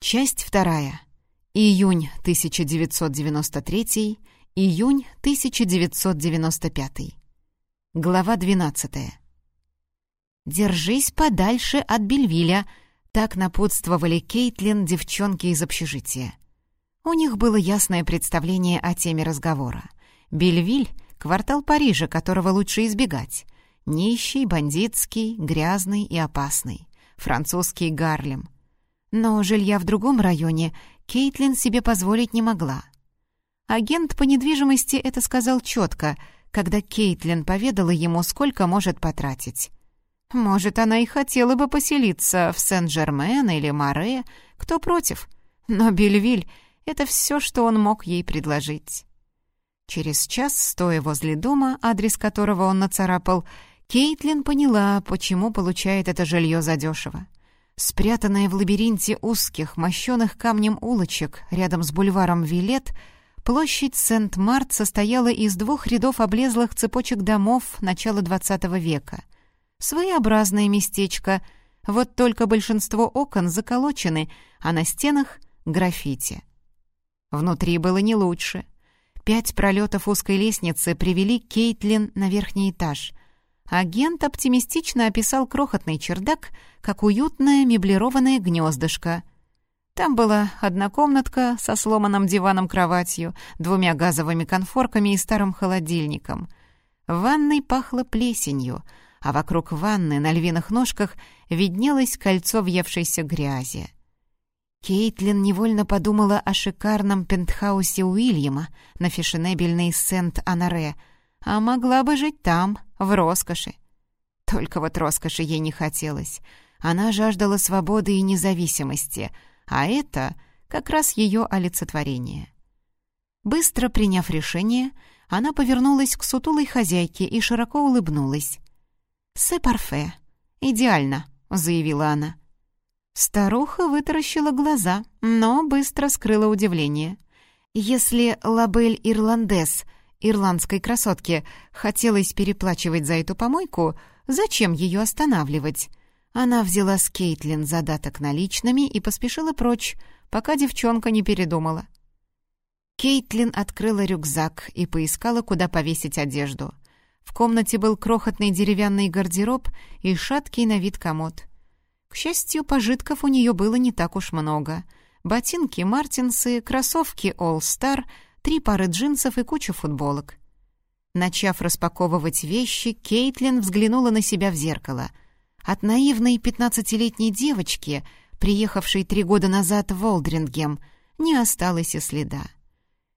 Часть вторая. Июнь 1993, июнь 1995. Глава 12. «Держись подальше от Бельвиля», — так напутствовали Кейтлин девчонки из общежития. У них было ясное представление о теме разговора. Бельвиль — квартал Парижа, которого лучше избегать. Нищий, бандитский, грязный и опасный. Французский Гарлем — но жилья в другом районе Кейтлин себе позволить не могла. Агент по недвижимости это сказал четко, когда Кейтлин поведала ему, сколько может потратить. Может, она и хотела бы поселиться в Сен-Жермен или Море, кто против. Но Бельвиль — это все, что он мог ей предложить. Через час, стоя возле дома, адрес которого он нацарапал, Кейтлин поняла, почему получает это жилье задешево. Спрятанная в лабиринте узких, мощенных камнем улочек рядом с бульваром Вилет, площадь Сент-Март состояла из двух рядов облезлых цепочек домов начала XX века. Своеобразное местечко, вот только большинство окон заколочены, а на стенах — граффити. Внутри было не лучше. Пять пролетов узкой лестницы привели Кейтлин на верхний этаж — Агент оптимистично описал крохотный чердак как уютное меблированное гнездышко. Там была одна комнатка со сломанным диваном-кроватью, двумя газовыми конфорками и старым холодильником. В ванной пахло плесенью, а вокруг ванны на львиных ножках виднелось кольцо въевшейся грязи. Кейтлин невольно подумала о шикарном пентхаусе Уильяма на фешенебельной Сент-Анаре — а могла бы жить там, в роскоши. Только вот роскоши ей не хотелось. Она жаждала свободы и независимости, а это как раз ее олицетворение. Быстро приняв решение, она повернулась к сутулой хозяйке и широко улыбнулась. «Се парфе. Идеально», — заявила она. Старуха вытаращила глаза, но быстро скрыла удивление. «Если лабель ирландес — ирландской красотке хотелось переплачивать за эту помойку, зачем ее останавливать? Она взяла с Кейтлин задаток наличными и поспешила прочь, пока девчонка не передумала. Кейтлин открыла рюкзак и поискала, куда повесить одежду. В комнате был крохотный деревянный гардероб и шаткий на вид комод. К счастью, пожитков у нее было не так уж много. Ботинки «Мартинсы», кроссовки «All Star», три пары джинсов и кучу футболок. Начав распаковывать вещи, Кейтлин взглянула на себя в зеркало. От наивной пятнадцатилетней девочки, приехавшей три года назад в Олдрингем, не осталось и следа.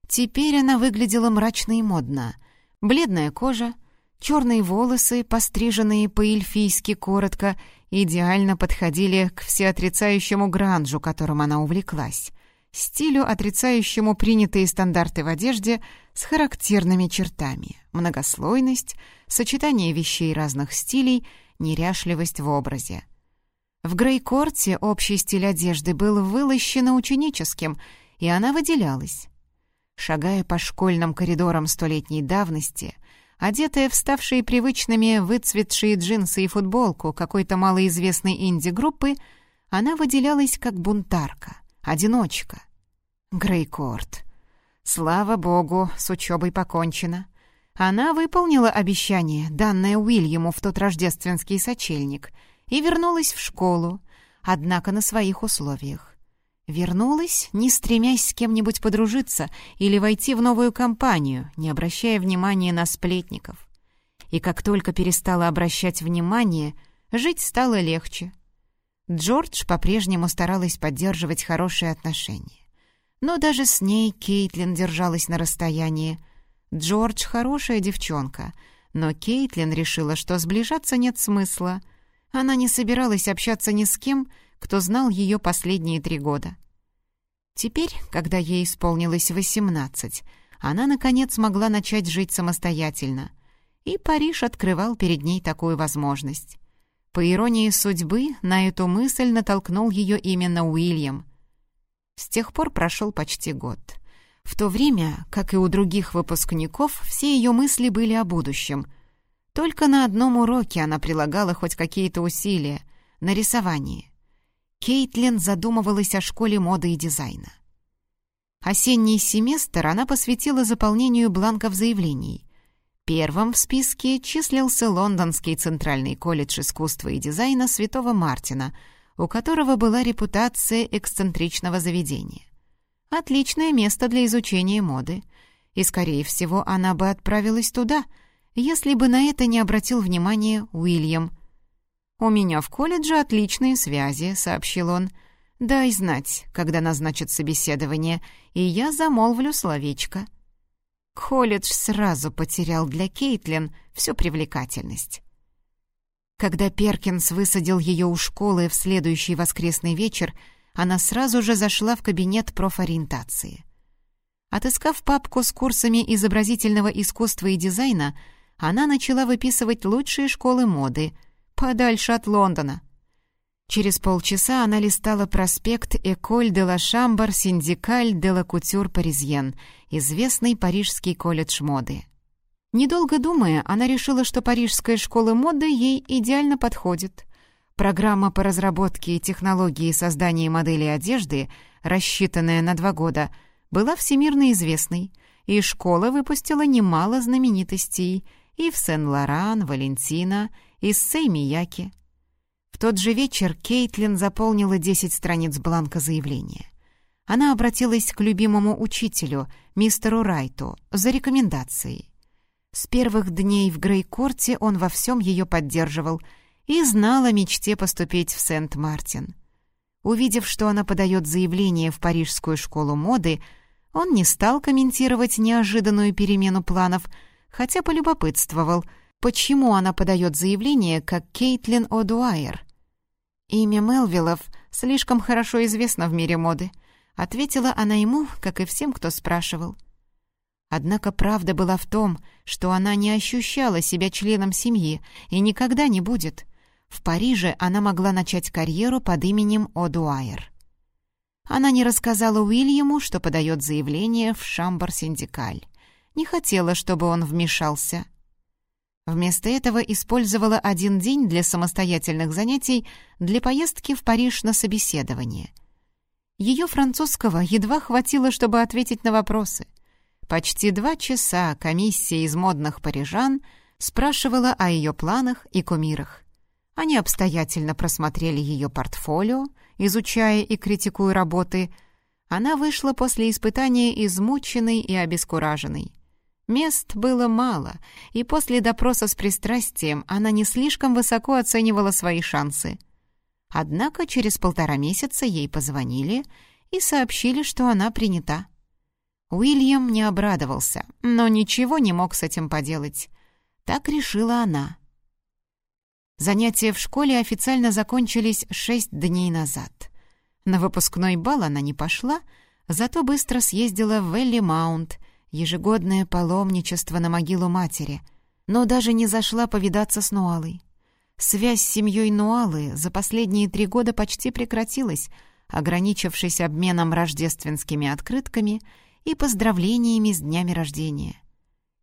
Теперь она выглядела мрачно и модно. Бледная кожа, черные волосы, постриженные по-эльфийски коротко, идеально подходили к всеотрицающему гранжу, которым она увлеклась стилю, отрицающему принятые стандарты в одежде с характерными чертами, многослойность, сочетание вещей разных стилей, неряшливость в образе. В Грейкорте общий стиль одежды был вылощенно ученическим, и она выделялась. Шагая по школьным коридорам столетней давности, одетая в ставшие привычными выцветшие джинсы и футболку какой-то малоизвестной инди-группы, она выделялась как бунтарка, одиночка. Грейкорт. Слава богу, с учебой покончено. Она выполнила обещание, данное Уильяму в тот рождественский сочельник, и вернулась в школу, однако на своих условиях. Вернулась, не стремясь с кем-нибудь подружиться или войти в новую компанию, не обращая внимания на сплетников. И как только перестала обращать внимание, жить стало легче. Джордж по-прежнему старалась поддерживать хорошие отношения. Но даже с ней Кейтлин держалась на расстоянии. Джордж хорошая девчонка, но Кейтлин решила, что сближаться нет смысла. Она не собиралась общаться ни с кем, кто знал ее последние три года. Теперь, когда ей исполнилось восемнадцать, она, наконец, могла начать жить самостоятельно. И Париж открывал перед ней такую возможность. По иронии судьбы, на эту мысль натолкнул ее именно Уильям — с тех пор прошел почти год. В то время, как и у других выпускников, все ее мысли были о будущем. Только на одном уроке она прилагала хоть какие-то усилия — на рисовании. Кейтлин задумывалась о школе моды и дизайна. Осенний семестр она посвятила заполнению бланков заявлений. Первым в списке числился Лондонский Центральный колледж искусства и дизайна Святого Мартина, у которого была репутация эксцентричного заведения. Отличное место для изучения моды, и, скорее всего, она бы отправилась туда, если бы на это не обратил внимания Уильям. «У меня в колледже отличные связи», — сообщил он. «Дай знать, когда назначат собеседование, и я замолвлю словечко». Колледж сразу потерял для Кейтлин всю привлекательность. Когда Перкинс высадил ее у школы в следующий воскресный вечер, она сразу же зашла в кабинет профориентации. Отыскав папку с курсами изобразительного искусства и дизайна, она начала выписывать лучшие школы моды, подальше от Лондона. Через полчаса она листала проспект «Эколь де ла Шамбар Синдикаль де ла Кутюр Паризьен», известный парижский колледж моды. Недолго думая, она решила, что парижская школа моды ей идеально подходит. Программа по разработке технологии создания моделей одежды, рассчитанная на два года, была всемирно известной, и школа выпустила немало знаменитостей и в Сен-Лоран, Валентина, и Сей Мияки. В тот же вечер Кейтлин заполнила 10 страниц бланка заявления. Она обратилась к любимому учителю, мистеру Райту, за рекомендацией. С первых дней в Грейкорте он во всем ее поддерживал и знал о мечте поступить в Сент-Мартин. Увидев, что она подает заявление в Парижскую школу моды, он не стал комментировать неожиданную перемену планов, хотя полюбопытствовал, почему она подает заявление как Кейтлин О'Дуайер. «Имя Мелвиллов слишком хорошо известно в мире моды», — ответила она ему, как и всем, кто спрашивал. Однако правда была в том, что она не ощущала себя членом семьи и никогда не будет. В Париже она могла начать карьеру под именем О'Дуайер. Она не рассказала Уильяму, что подает заявление в Шамбар-Синдикаль. Не хотела, чтобы он вмешался. Вместо этого использовала один день для самостоятельных занятий для поездки в Париж на собеседование. Ее французского едва хватило, чтобы ответить на вопросы. Почти два часа комиссия из модных парижан спрашивала о ее планах и кумирах. Они обстоятельно просмотрели ее портфолио, изучая и критикуя работы. Она вышла после испытания измученной и обескураженной. Мест было мало, и после допроса с пристрастием она не слишком высоко оценивала свои шансы. Однако через полтора месяца ей позвонили и сообщили, что она принята. Уильям не обрадовался, но ничего не мог с этим поделать. Так решила она. Занятия в школе официально закончились шесть дней назад. На выпускной бал она не пошла, зато быстро съездила в Элли Маунт, ежегодное паломничество на могилу матери, но даже не зашла повидаться с Нуалой. Связь с семьей Нуалы за последние три года почти прекратилась, ограничившись обменом рождественскими открытками — и поздравлениями с днями рождения.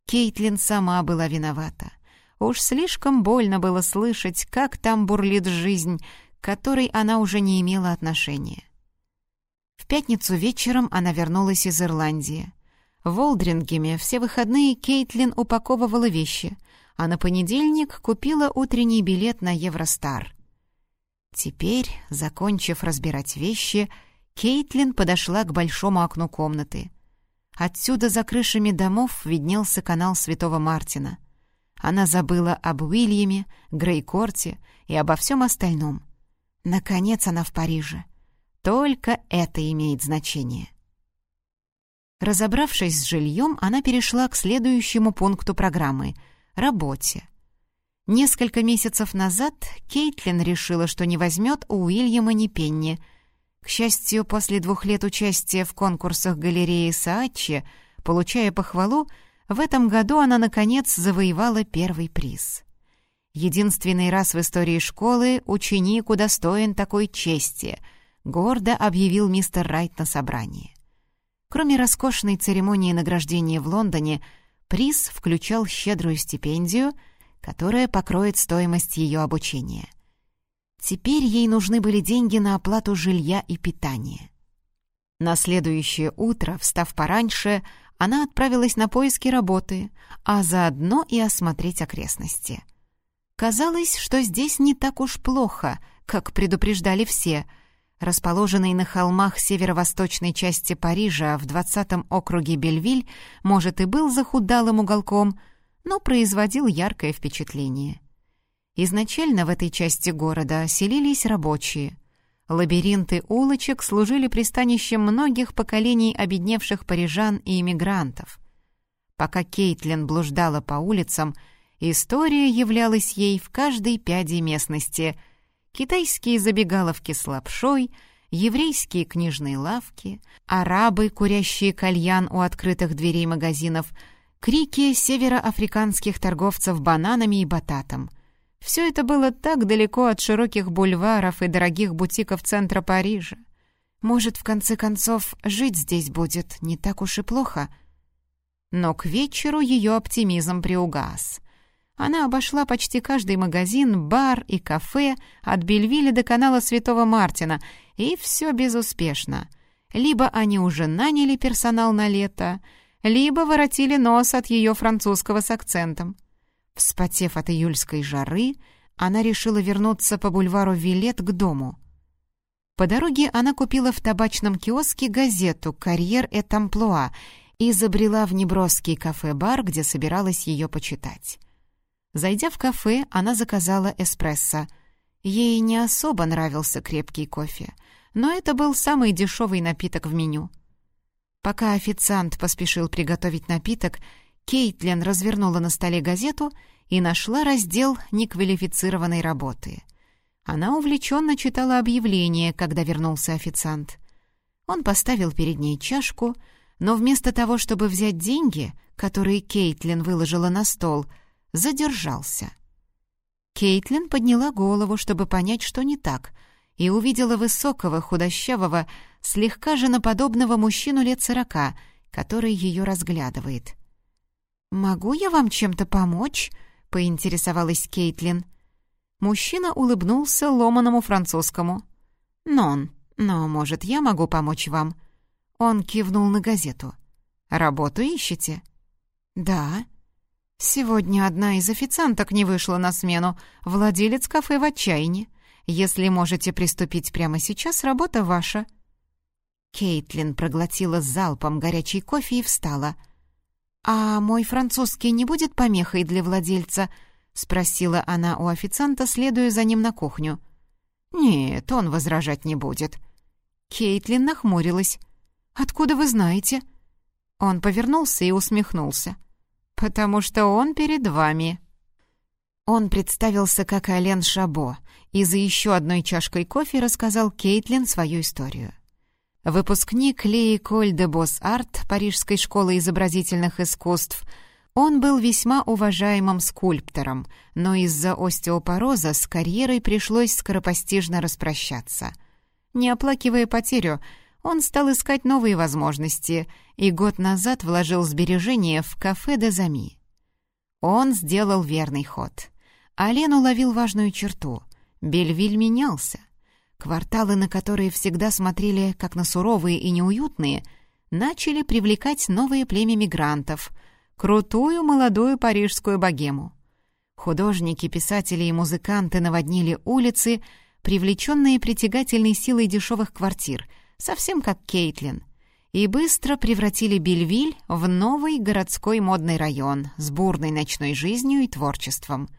Кейтлин сама была виновата. Уж слишком больно было слышать, как там бурлит жизнь, к которой она уже не имела отношения. В пятницу вечером она вернулась из Ирландии. В Олдрингеме все выходные Кейтлин упаковывала вещи, а на понедельник купила утренний билет на Евростар. Теперь, закончив разбирать вещи, Кейтлин подошла к большому окну комнаты. Отсюда за крышами домов виднелся канал Святого Мартина. Она забыла об Уильяме, Грейкорте и обо всем остальном. Наконец она в Париже. Только это имеет значение. Разобравшись с жильем, она перешла к следующему пункту программы — работе. Несколько месяцев назад Кейтлин решила, что не возьмет у Уильяма ни пенни — к счастью, после двух лет участия в конкурсах галереи Саачи, получая похвалу, в этом году она, наконец, завоевала первый приз. Единственный раз в истории школы ученик удостоен такой чести, гордо объявил мистер Райт на собрании. Кроме роскошной церемонии награждения в Лондоне, приз включал щедрую стипендию, которая покроет стоимость ее обучения. Теперь ей нужны были деньги на оплату жилья и питания. На следующее утро, встав пораньше, она отправилась на поиски работы, а заодно и осмотреть окрестности. Казалось, что здесь не так уж плохо, как предупреждали все. Расположенный на холмах северо-восточной части Парижа в 20-м округе Бельвиль, может, и был захудалым уголком, но производил яркое впечатление. Изначально в этой части города селились рабочие. Лабиринты улочек служили пристанищем многих поколений обедневших парижан и иммигрантов. Пока Кейтлин блуждала по улицам, история являлась ей в каждой пяде местности. Китайские забегаловки с лапшой, еврейские книжные лавки, арабы, курящие кальян у открытых дверей магазинов, крики североафриканских торговцев бананами и бататом — все это было так далеко от широких бульваров и дорогих бутиков центра Парижа. Может, в конце концов, жить здесь будет не так уж и плохо? Но к вечеру ее оптимизм приугас. Она обошла почти каждый магазин, бар и кафе от Бельвиля до канала Святого Мартина, и все безуспешно. Либо они уже наняли персонал на лето, либо воротили нос от ее французского с акцентом. Вспотев от июльской жары, она решила вернуться по бульвару Вилет к дому. По дороге она купила в табачном киоске газету «Карьер et амплуа» и забрела в неброский кафе-бар, где собиралась ее почитать. Зайдя в кафе, она заказала эспрессо. Ей не особо нравился крепкий кофе, но это был самый дешевый напиток в меню. Пока официант поспешил приготовить напиток, Кейтлин развернула на столе газету и нашла раздел неквалифицированной работы. Она увлеченно читала объявление, когда вернулся официант. Он поставил перед ней чашку, но вместо того, чтобы взять деньги, которые Кейтлин выложила на стол, задержался. Кейтлин подняла голову, чтобы понять, что не так, и увидела высокого, худощавого, слегка женоподобного мужчину лет сорока, который ее разглядывает. «Могу я вам чем-то помочь?» — поинтересовалась Кейтлин. Мужчина улыбнулся ломаному французскому. «Нон, но, может, я могу помочь вам?» Он кивнул на газету. «Работу ищете?» «Да». «Сегодня одна из официанток не вышла на смену. Владелец кафе в отчаянии. Если можете приступить прямо сейчас, работа ваша». Кейтлин проглотила залпом горячий кофе и встала — «А мой французский не будет помехой для владельца?» — спросила она у официанта, следуя за ним на кухню. «Нет, он возражать не будет». Кейтлин нахмурилась. «Откуда вы знаете?» Он повернулся и усмехнулся. «Потому что он перед вами». Он представился как Ален Шабо и за еще одной чашкой кофе рассказал Кейтлин свою историю. Выпускник Леи Коль де Бос-Арт Парижской школы изобразительных искусств, он был весьма уважаемым скульптором, но из-за остеопороза с карьерой пришлось скоропостижно распрощаться. Не оплакивая потерю, он стал искать новые возможности и год назад вложил сбережения в кафе де Зами. Он сделал верный ход. Ален уловил важную черту. Бельвиль менялся. Кварталы, на которые всегда смотрели как на суровые и неуютные, начали привлекать новое племя мигрантов — крутую молодую парижскую богему. Художники, писатели и музыканты наводнили улицы, привлеченные притягательной силой дешевых квартир, совсем как Кейтлин, и быстро превратили Бельвиль в новый городской модный район с бурной ночной жизнью и творчеством —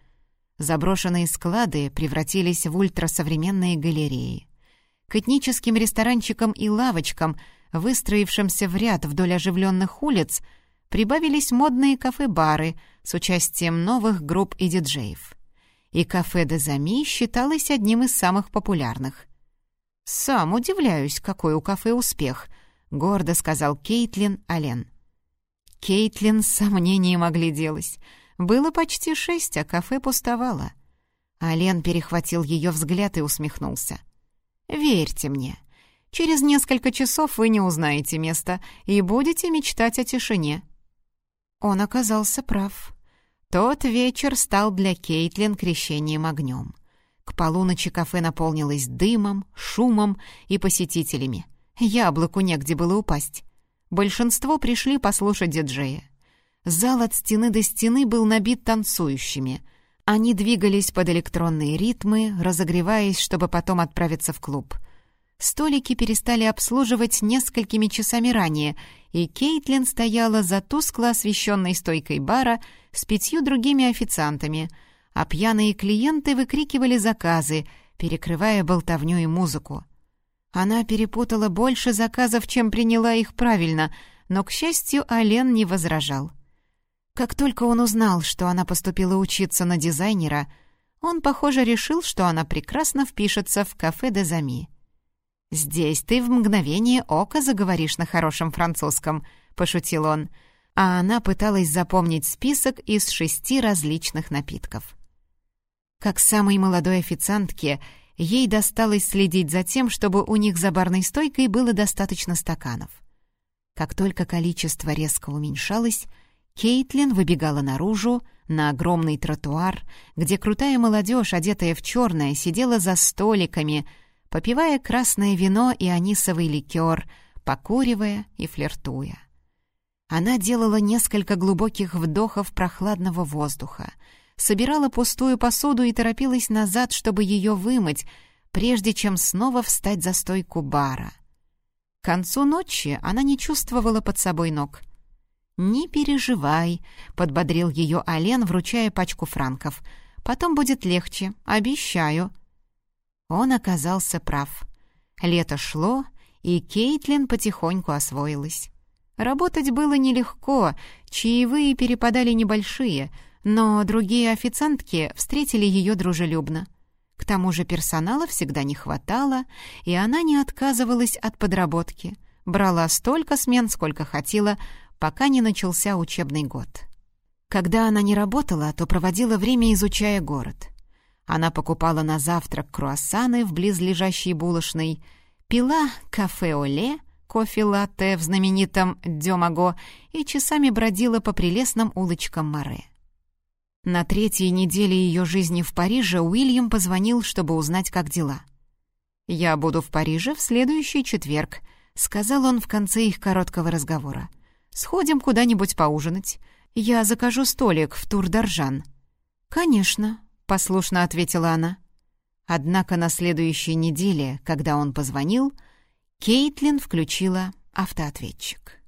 Заброшенные склады превратились в ультрасовременные галереи. К этническим ресторанчикам и лавочкам, выстроившимся в ряд вдоль оживленных улиц, прибавились модные кафе-бары с участием новых групп и диджеев. И кафе «Дезами» считалось одним из самых популярных. «Сам удивляюсь, какой у кафе успех», — гордо сказал Кейтлин Ален. Кейтлин с сомнением огляделась — было почти шесть, а кафе пустовало. Ален перехватил ее взгляд и усмехнулся. «Верьте мне, через несколько часов вы не узнаете места и будете мечтать о тишине». Он оказался прав. Тот вечер стал для Кейтлин крещением огнем. К полуночи кафе наполнилось дымом, шумом и посетителями. Яблоку негде было упасть. Большинство пришли послушать диджея. Зал от стены до стены был набит танцующими. Они двигались под электронные ритмы, разогреваясь, чтобы потом отправиться в клуб. Столики перестали обслуживать несколькими часами ранее, и Кейтлин стояла за тускло освещенной стойкой бара с пятью другими официантами, а пьяные клиенты выкрикивали заказы, перекрывая болтовню и музыку. Она перепутала больше заказов, чем приняла их правильно, но, к счастью, Ален не возражал. Как только он узнал, что она поступила учиться на дизайнера, он, похоже, решил, что она прекрасно впишется в кафе Дезами. «Здесь ты в мгновение ока заговоришь на хорошем французском», — пошутил он, а она пыталась запомнить список из шести различных напитков. Как самой молодой официантке, ей досталось следить за тем, чтобы у них за барной стойкой было достаточно стаканов. Как только количество резко уменьшалось, Кейтлин выбегала наружу, на огромный тротуар, где крутая молодежь, одетая в черное, сидела за столиками, попивая красное вино и анисовый ликер, покуривая и флиртуя. Она делала несколько глубоких вдохов прохладного воздуха, собирала пустую посуду и торопилась назад, чтобы ее вымыть, прежде чем снова встать за стойку бара. К концу ночи она не чувствовала под собой ног — «Не переживай», — подбодрил ее Ален, вручая пачку франков. «Потом будет легче, обещаю». Он оказался прав. Лето шло, и Кейтлин потихоньку освоилась. Работать было нелегко, чаевые перепадали небольшие, но другие официантки встретили ее дружелюбно. К тому же персонала всегда не хватало, и она не отказывалась от подработки. Брала столько смен, сколько хотела, пока не начался учебный год. Когда она не работала, то проводила время, изучая город. Она покупала на завтрак круассаны в близлежащей булочной, пила кафе-оле, кофе-латте в знаменитом Дёмаго и часами бродила по прелестным улочкам Море. На третьей неделе ее жизни в Париже Уильям позвонил, чтобы узнать, как дела. «Я буду в Париже в следующий четверг», — сказал он в конце их короткого разговора. Сходим куда-нибудь поужинать. Я закажу столик в Тур-Доржан». «Конечно», — послушно ответила она. Однако на следующей неделе, когда он позвонил, Кейтлин включила автоответчик.